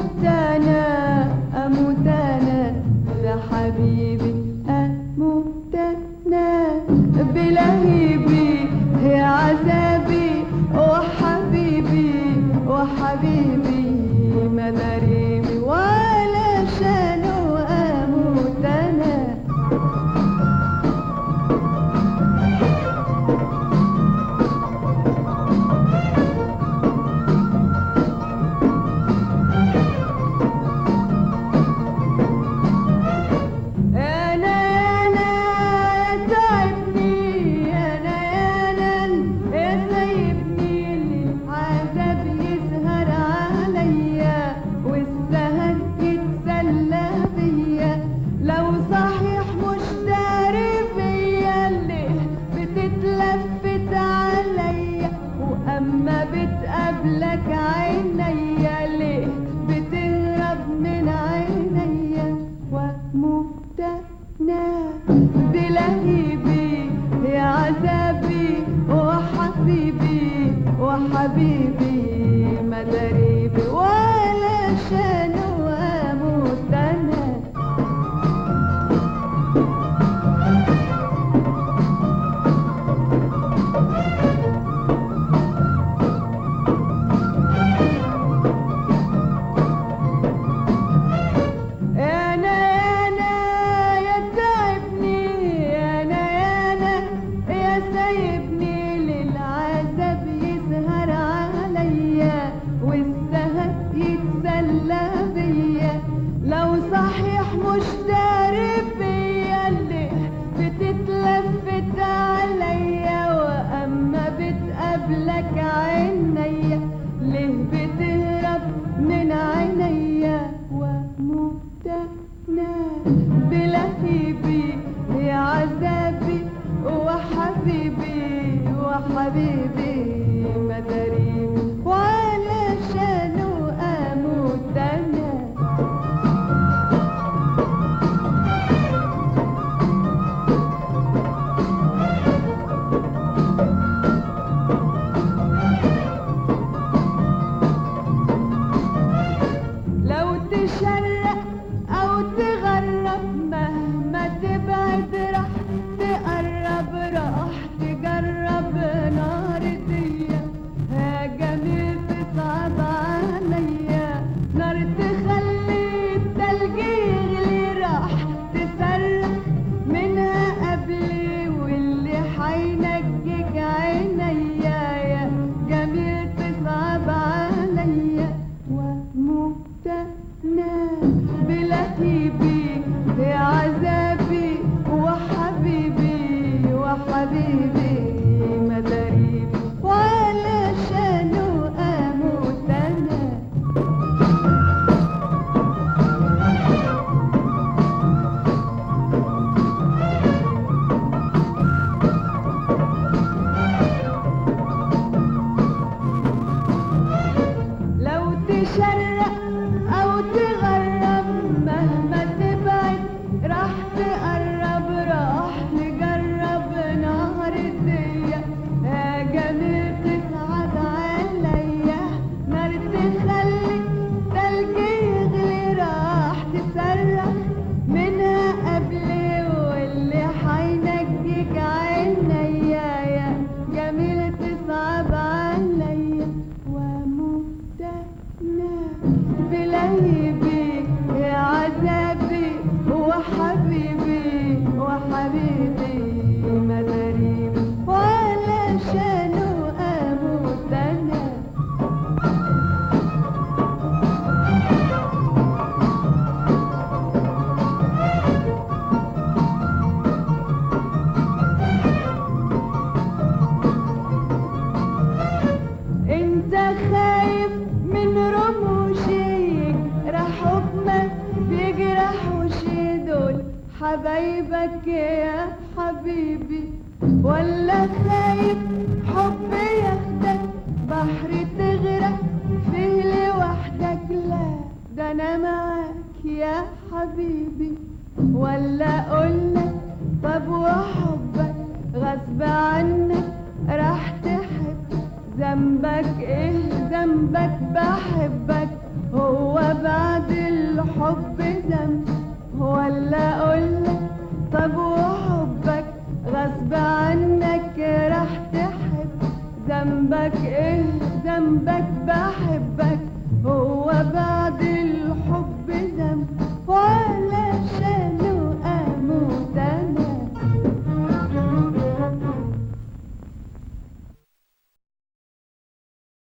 أموتنا أموتنا يا حبيبي بلهيبي يا وحبيبي وحبيبي مدى لما بتقابلك عينيا ليه بتهرب من عينيا ومبتنا بلهيبي يا عذابي وحبيبي وحبيبي. babe, shatter up. love. فرح وشدول حبايبك يا حبيبي. ولا خايف حب ياخدك بحر تغرق فيه لوحدك. لا ده أنا معاك يا حبيبي. ولا قلك طب وحبك غصب عنك راح تحب. ذنبك إيه؟ ذنبك بحبك. هو بعد الحب تسلم ولا اقولك طب وحبك غصب عنك راح تحب. ذنبك إيه؟ ذنبك بحب